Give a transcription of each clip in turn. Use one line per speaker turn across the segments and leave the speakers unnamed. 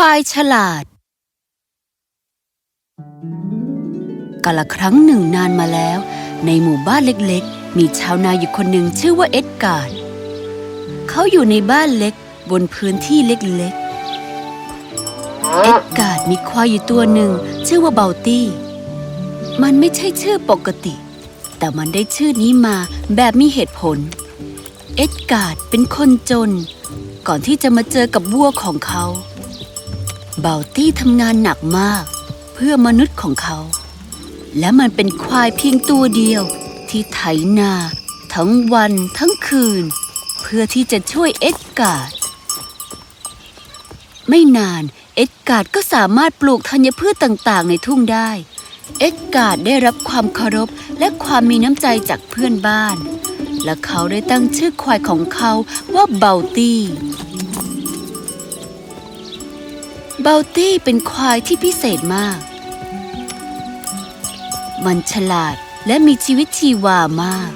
ควายฉลาดกาละครั้งหนึ่งนานมาแล้ว ในหมู่บ้านเล็กๆ มีชาวนาอยู่คนหนึ่งชื่อว่าเอ็ดการ์ดเขาอยู่ในบ้านเล็กบนพื้นที่เล็กๆ เอ็ดการ์ดมีควายอยู่ตัวหนึ่งชื่อว่าเบลตี้ มันไม่ใช่ชื่อปกติ แต่มันได้ชื่อนี้มาแบบมีเหตุผล เอ็ดการ์ดเป็นคนจน ก่อนที่จะมาเจอกับวัวของเขา เบลตี้ทำงานหนักมาก เพื่อมนุษย์ของเขา และมันเป็นควายเพียงตัวเดียว ที่ไถนา ทั้งวันทั้งคืน เพื่อที่จะช่วยเอ็ดการ์ดไม่นานเอ็ดการ์ดก็สามารถปลูกธัญพืชต่างๆ ในทุ่งได้ เอ็ดการ์ดได้รับความเคารพและความมีน้ำใจจากเพื่อนบ้าน และเขาได้ตั้งชื่อควายของเขาว่าเบลตี้ เบลตี้เป็นควายที่พิเศษมาก มันฉลาดและมีชีวิตชีวามาก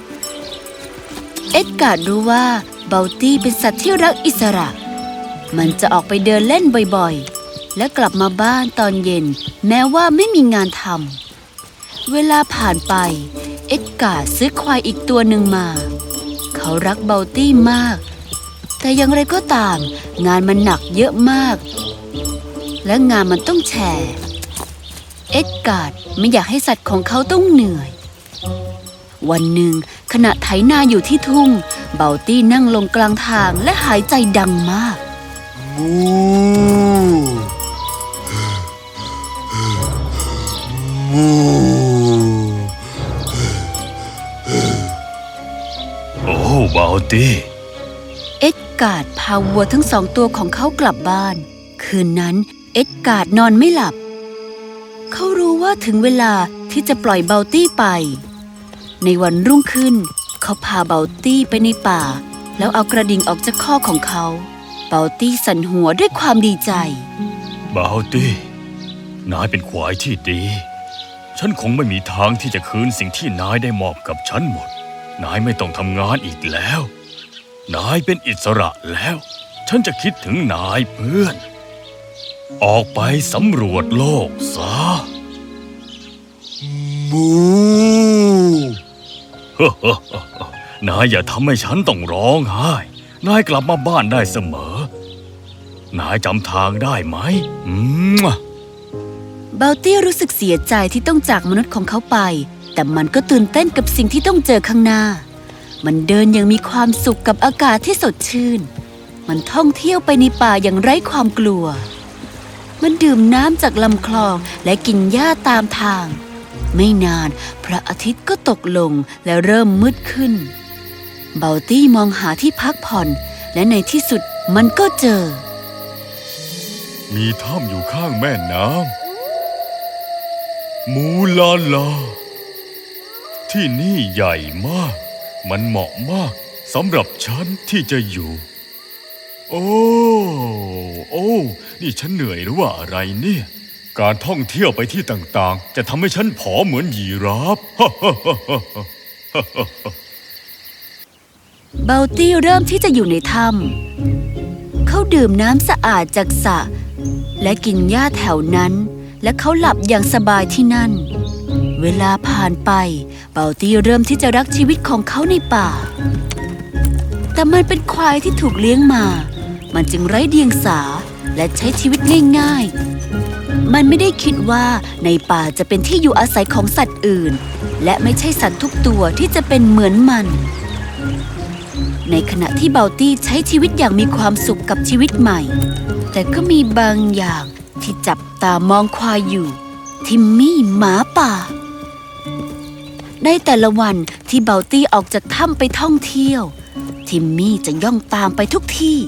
เอ็ดการ์ดรู้ว่าเบลตี้เป็นสัตว์ที่รักอิสระ มันจะออกไปเดินเล่นบ่อยๆ และกลับมาบ้านตอนเย็น แม้ว่าไม่มีงานทำ เวลาผ่านไป เอ็ดการ์ดซื้อควายอีกตัวหนึ่งมา เขารักเบลตี้มาก แต่อย่างไรก็ตาม งานมันหนักเยอะมาก และงานมันต้องแชร์เอ็ดการ์ดไม่อยากให้สัตว์ของเขาต้องเหนื่อย วันหนึ่ง ขณะไถนาอยู่ที่ทุ่ง เบลตี้นั่งลงกลางทางและหายใจดังมาก
มูมู
โอ้เบลตี้
เอ็ดการ์ดพาวัวทั้งสองตัวของเขากลับบ้าน คืนนั้น เอ็ดการ์ดนอนไม่หลับ เขารู้ว่าถึงเวลาที่จะปล่อยเบลตี้ไป ในวันรุ่งขึ้น เขาพาเบลตี้ไปในป่า แล้วเอากระดิ่งออกจากข้อของเขา เบลตี้สั่นหัวด้วยความดีใจ เบา
วตี้นายเป็นควายที่ดี ฉันคงไม่มีทางที่จะคืนสิ่งที่นายได้มอบกับฉันหมด นายไม่ต้องทำงานอีกแล้ว นายเป็นอิสระแล้ว ฉันจะคิดถึงนายเพื่อน ออกไปสำรวจโลกซะ
มู
นายอย่าทำให้ฉันต้องร้องไห้ นายกลับมาบ้านได้เสมอ นายจำทางได้ไหมอืม
เบลตี้รู้สึกเสียใจที่ต้องจากมนุษย์ของเขาไป แต่มันก็ตื่นเต้นกับสิ่งที่ต้องเจอข้างหน้า มันเดินอย่างมีความสุขกับอากาศที่สดชื่น มันท่องเที่ยวไปในป่าอย่างไร้ความกลัว มันดื่มน้ำจากลำคลองและกินหญ้าตามทาง ไม่นานพระอาทิตย์ก็ตกลงและเริ่มมืดขึ้น เบลตี้มองหาที่พักผ่อน และในที่สุดมันก็เจอ
มีถ้ำอยู่ข้างแม่น้ำมูลาลา ที่นี่ใหญ่มาก มันเหมาะมากสำหรับฉันที่จะอยู่ โอ้ โอ้ นี่ฉันเหนื่อยหรือว่าอะไรเนี่ย การท่องเที่ยวไปที่ต่างๆ จะทำให้ฉันผอมเหมือนยีราฟ
เบลตี้เริ่มที่จะอยู่ในถ้ำเขาดื่มน้ำสะอาดจากสระและกินหญ้าแถวนั้น และเขาหลับอย่างสบายที่นั่น เวลาผ่านไปเบลตี้เริ่มที่จะรักชีวิตของเขาในป่าแต่มันเป็นควายที่ถูกเลี้ยงมา มันจึงไร้เดียงสาและใช้ชีวิตง่ายๆ มันไม่ได้คิดว่าในป่าจะเป็นที่อยู่อาศัยของสัตว์อื่น และไม่ใช่สัตว์ทุกตัวที่จะเป็นเหมือนมัน ในขณะที่เบลตี้ใช้ชีวิตอย่างมีความสุขกับชีวิตใหม่ แต่ก็มีบางอย่างที่จับตามองควายอยู่ ทิมมี่หมาป่า ในแต่ละวันที่เบลตี้ออกจากถ้ำไปท่องเที่ยว ทิมมี่จะย่องตามไปทุกที่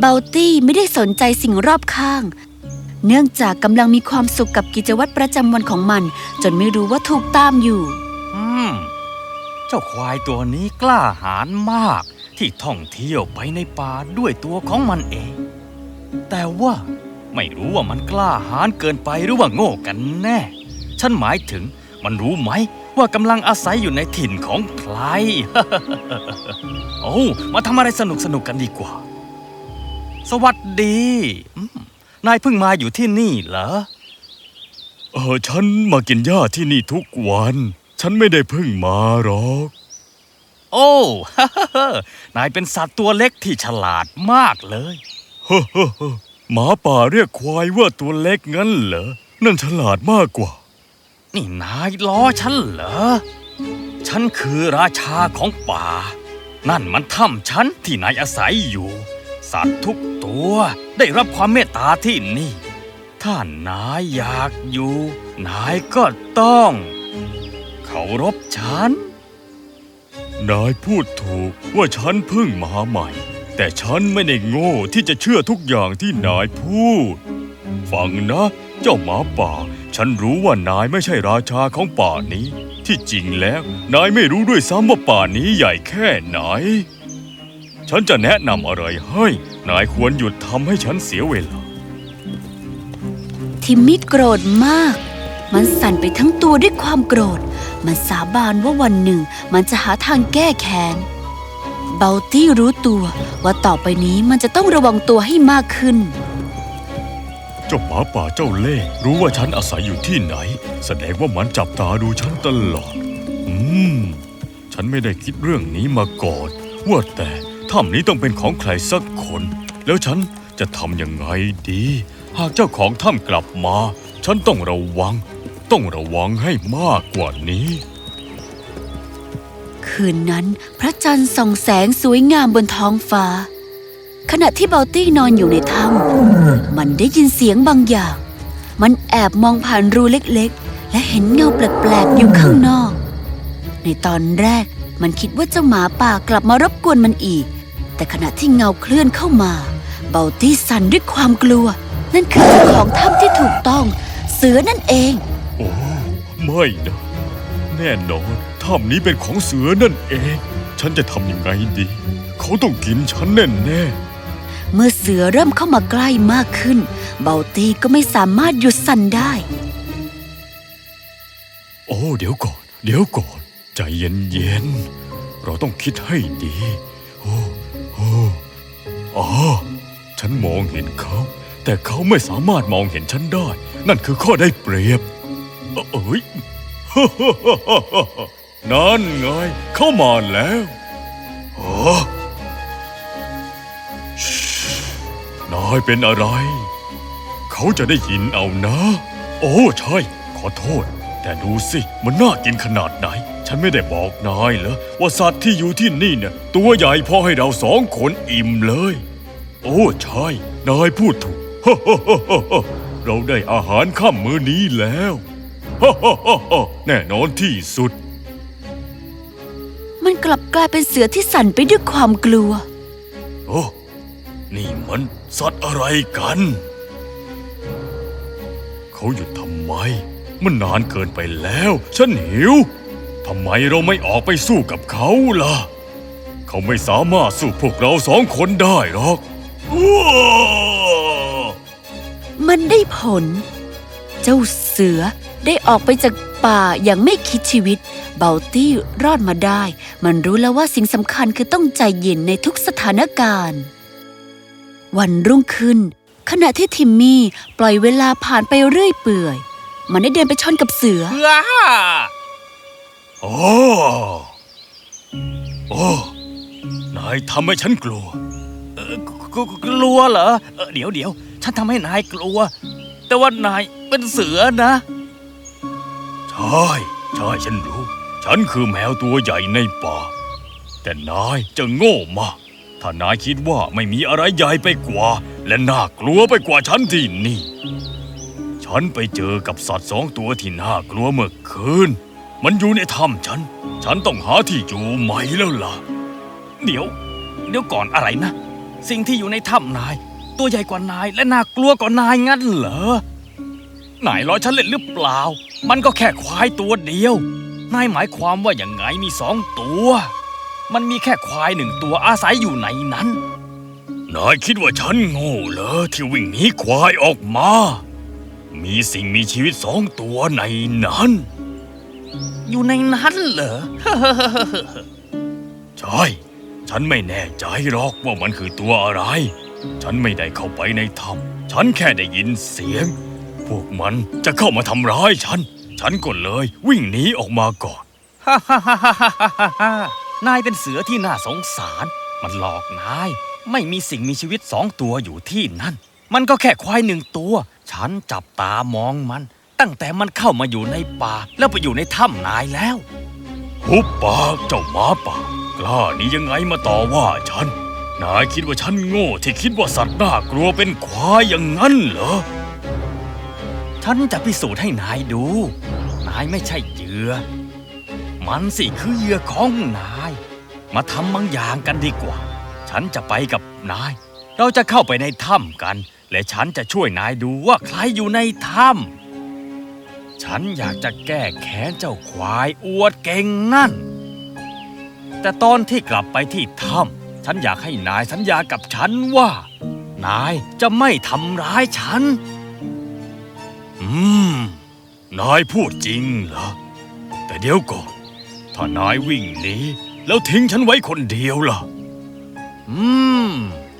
เบลตี้ไม่ได้สนใจสิ่งรอบข้าง เนื่องจากกำลังมีความสุขกับกิจวัตรประจำวันของมัน จนไม่รู้ว่าถูกตามอยู่
อืม เจ้าควายตัวนี้กล้าหาญมาก ที่ท่องเที่ยวไปในป่าด้วยตัวของมันเอง แต่ว่าไม่รู้ว่ามันกล้าหาญเกินไปหรือว่าโง่กันแน่ ฉันหมายถึงมันรู้ไหมว่ากำลังอาศัยอยู่ในถิ่นของใคร โอ้มาทำอะไรสนุกสนุกๆกันดีกว่า สวัสดีอืมนายเพิ่งมาอยู่ที่นี่เหรอ
เออฉันมากินหญ้าที่นี่ทุกวัน ฉันไม่ได้เพิ่งมาหรอก
โอ้นายเป็นสัตว์ตัวเล็กที่ฉลาดมากเลย
เฮ้อเฮ้อเฮ้อหมาป่าเรียกควายว่าตัวเล็กงั้นเหรอ นั่นฉลาดมากกว่า
นี่นายล้อฉันเหรอ ฉันคือราชาของป่า นั่นมันถ้ำฉันที่นายอาศัยอยู่ สัตว์ทุกตัวได้รับความเมตตาที่นี่ ถ้านายอยากอยู่ นายก็ต้องเคารพฉัน
นายพูดถูกว่าฉันเพิ่งมาใหม่ แต่ฉันไม่ได้โง่ที่จะเชื่อทุกอย่างที่นายพูด ฟังนะ เจ้าหมาป่า ฉันรู้ว่านายไม่ใช่ราชาของป่านี้ ที่จริงแล้ว นายไม่รู้ด้วยซ้ำว่าป่านี้ใหญ่แค่ไหน ฉันจะแนะนำอะไรให้ นายควรหยุดทำให้ฉันเสียเวลา
ทิมมี่โกรธมาก มันสั่นไปทั้งตัวด้วยความโกรธ มันสาบานว่าวันหนึ่ง มันจะหาทางแก้แค้น เบลตี้รู้ตัวว่าต่อไปนี้มันจะต้องระวังตัวให้มากขึ้น
เจ้าหมาป่าเจ้าเล่ห์รู้ว่าฉันอาศัยอยู่ที่ไหน แสดงว่ามันจับตาดูฉันตลอด อืม ฉันไม่ได้คิดเรื่องนี้มาก่อน ว่าแต่ ถ้ำนี้ต้องเป็นของใครสักคน แล้วฉันจะทำยังไงดี หากเจ้าของถ้ำกลับมา ฉันต้องระวัง ต้องระวังให้มากกว่านี้
คืนนั้นพระจันทร์ส่องแสงสวยงามบนท้องฟ้า ขณะที่เบลตี้นอนอยู่ในถ้ำมันได้ยินเสียงบางอย่าง มันแอบมองผ่านรูเล็กๆ และเห็นเงาแปลกๆอยู่ข้างนอก ในตอนแรกมันคิดว่าเจ้าหมาป่ากลับมารบกวนมันอีก แต่ขณะที่เงาเคลื่อนเข้ามาเบลตี้สั่นด้วยความกลัว นั่นคือเจ้าของถ้ำที่ถูกต้อง เสือนั่นเอง
โอ้ไม่นะ แน่นอนถ้ำนี้เป็นของเสือนั่นเอง ฉันจะทำยังไงดี เขาต้องกินฉันแน่แน่ๆ
เมื่อเสือเริ่มเข้ามาใกล้มากขึ้น เบลตี้ก็ไม่สามารถหยุดสั่นได้
โอ้เดี๋ยวก่อน เดี๋ยวก่อน ใจเย็นเย็นๆเราต้องคิดให้ดีโอ้โอ้ อ๋อ ฉันมองเห็นเขา แต่เขาไม่สามารถมองเห็นฉันได้ นั่นคือข้อได้เปรียบ เอ้ย นั่นไง เข้ามาแล้วฮะนายเป็นอะไร เขาจะได้ยินเอานะ โอ้ใช่ ขอโทษ แต่ดูสิมันน่ากินขนาดไหน ฉันไม่ได้บอกนายเหรอว่าสัตว์ที่อยู่ที่นี่เนี่ยตัวใหญ่พอให้เราสองคนอิ่มเลย โอ้ใช่นายพูดถูกเราได้อาหารค่ำมื้อนี้แล้วแน่นอนที่สุด
มันกลับกลายเป็นเสือที่สั่นไปด้วยความกลัว
โอ้นี่มันสัตว์อะไรกัน เขาหยุดทำไม มันนานเกินไปแล้ว ฉันหิวทำไมเราไม่ออกไปสู้กับเขาล่ะ เขาไม่สามารถสู้พวกเราสองคนได้หรอกว้า
มันได้ผล เจ้าเสือได้ออกไปจากป่าอย่างไม่คิดชีวิต เบลตี้รอดมาได้ มันรู้แล้วว่าสิ่งสำคัญคือต้องใจเย็นในทุกสถานการณ์ วันรุ่งขึ้น ขณะที่ทิมมี่ปล่อยเวลาผ่านไปเรื่อยเปื่อย มันได้เดินไปชนกับเสือ
เพื่อ
โอ้โอ้นายทำให้ฉันกลัว
เอ่อ กลัวเหรอเออเดี๋ยวเดี๋ยวฉันทำให้นายกลัว แต่ว่านายเป็นเสือนะ
ใช่ใช่ฉันรู้ ฉันคือแมวตัวใหญ่ในป่า แต่นายจะโง่มาก ถ้านายคิดว่าไม่มีอะไรใหญ่ไปกว่า และน่ากลัวไปกว่าฉันที่นี่ ฉันไปเจอกับสัตว์สองตัวที่น่ากลัวเมื่อคืน มันอยู่ในถ้ำฉัน ฉันต้องหาที่อยู่ใหม่แล้วล่ะ
เดี๋ยว เดี๋ยวก่อนอะไรนะ สิ่งที่อยู่ในถ้ำนาย ตัวใหญ่กว่านายและน่ากลัวกว่านายงั้นเหรอนายล้อฉันเล่นหรือเปล่า มันก็แค่ควายตัวเดียวนายหมายความว่าอย่างไงมีสองตัว มันมีแค่ควายหนึ่งตัวอาศัยอยู่ในนั้น
นายคิดว่าฉันโง่เหรอที่วิ่งหนีควายออกมา มีสิ่งมีชีวิตสองตัวในนั้น
อยู่ในนั้นเหรอ
ใช่ ฉันไม่แน่ใจหรอกว่ามันคือตัวอะไร ฉันไม่ได้เข้าไปในถ้ำฉันแค่ได้ยินเสียง พวกมันจะเข้ามาทำร้ายฉัน ฉันก็เลยวิ่งหนีออกมาก่อน
ฮ่าฮ่าฮ่าฮ่าฮ่าฮ่าฮ่านายเป็นเสือที่น่าสงสาร มันหลอกนาย ไม่มีสิ่งมีชีวิตสองตัวอยู่ที่นั่น มันก็แค่ควายหนึ่งตัว ฉันจับตามองมัน ตั้งแต่มันเข้ามาอยู่ในป่า แล้วไปอยู่ในถ้ำนายแล้ว
หุบปากเจ้าหมาป่า กล้านี้ยังไงมาต่อว่าฉัน นายคิดว่าฉันโง่ที่คิดว่าสัตว์น่ากลัวเป็นควายอย่างนั้นเหรอ
ฉันจะพิสูจน์ให้นายดู นายไม่ใช่เหยื่อ มันสิคือเหยื่อของนาย มาทำบางอย่างกันดีกว่า ฉันจะไปกับนาย เราจะเข้าไปในถ้ำกัน และฉันจะช่วยนายดูว่าใครอยู่ในถ้ำฉันอยากจะแก้แค้นเจ้าควายอวดเก่งนั่น แต่ตอนที่กลับไปที่ถ้ำฉันอยากให้นายสัญญากับฉันว่า นายจะไม่ทำร้ายฉัน
อืม นายพูดจริงเหรอ แต่เดี๋ยวก่อน ถ้านายวิ่งหนีแล้วทิ้งฉันไว้คนเดียวล่ะ
อืม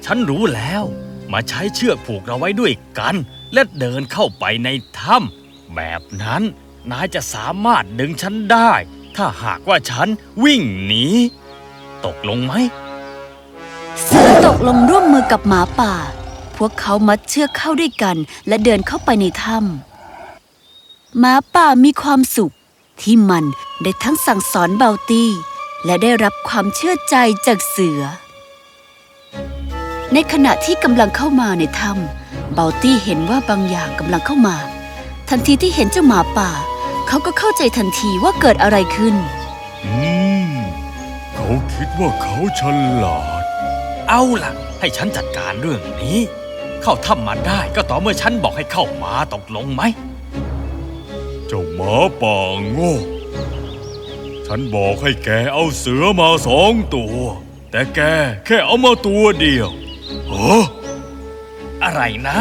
ฉันรู้แล้ว มาใช้เชือกผูกเราไว้ด้วยกัน และเดินเข้าไปในถ้ำแบบนั้นนายจะสามารถดึงฉันได้ ถ้าหากว่าฉันวิ่งหนี ตกลงไหม
เสือตกลงร่วมมือกับหมาป่า พวกเขามัดเชือกเข้าด้วยกัน และเดินเข้าไปในถ้ำหมาป่ามีความสุข ที่มันได้ทั้งสั่งสอนเบาตี้ และได้รับความเชื่อใจจากเสือ ในขณะที่กำลังเข้ามาในถ้ำเบาตี้เห็นว่าบางอย่างกำลังเข้ามา ทันทีที่เห็นเจ้าหมาป่า เขาก็เข้าใจทันทีว่าเกิดอะไรขึ้น
อืม เขาคิดว่าเขาฉลาด
เอาล่ะ ให้ฉันจัดการเรื่องนี้ เข้าถ้ำมาได้ก็ต่อเมื่อฉันบอกให้เข้ามาตกลงไหม
เจ้าหมาป่าโง่ ฉันบอกให้แกเอาเสือมาสองตัว แต่แกแค่เอามาตัวเดียวเฮ้อ
อะไรนะ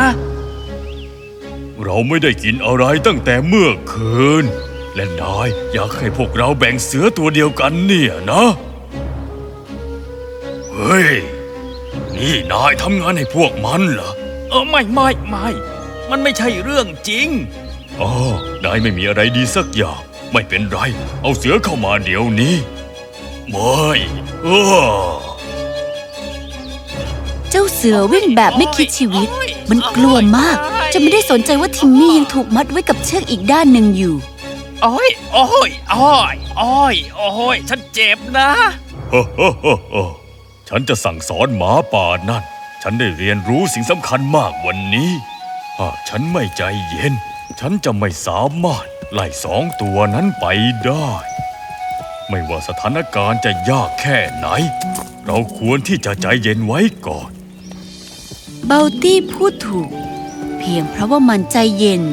เราไม่ได้กินอะไรตั้งแต่เมื่อคืน และนายอยากให้พวกเราแบ่งเสือตัวเดียวกันเนี่ยนะ เฮ้ย นี่นายทำงานให้พวกมันเหรอ
เออไม่ไม่ไม่ มันไม่ใช่เรื่องจริง
อ๋อนายไม่มีอะไรดีสักอย่าง ไม่เป็นไร เอาเสือเข้ามาเดี๋ยวนี้ ไม่เออ
เจ้าเสือวิ่งแบบไม่คิดชีวิต มันกลัวมาก จะไม่ได้สนใจว่าทิมมี่ยังถูกมัดไว้กับเชือกอีกด้านหนึ่งอยู่
โอ้ย โอ้ย โอ้ย โอ้ย โอ้ย ฉันเจ็บนะ
ฮ่าฮ่าฮ่าฮ่าฉันจะสั่งสอนหมาป่านั่น ฉันได้เรียนรู้สิ่งสำคัญมากวันนี้ หากฉันไม่ใจเย็น ฉันจะไม่สามารถไล่สองตัวนั้นไปได้ ไม่ว่าสถานการณ์จะยากแค่ไหน เราควรที่จะใจเย็นไว้ก่อน
เบลตี้พูดถูกเพียงเพราะว่ามันใจเย็น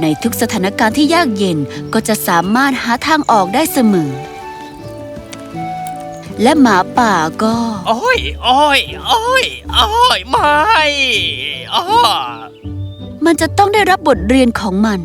ในทุกสถานการณ์ที่ยากเย็นก็จะสามารถหาทางออกได้เสมอ และหมาป่าก็
โอ้ยโอ้ยโอ้ยโอ้ยไม่อ้อ
มันจะต้องได้รับบทเรียนของมัน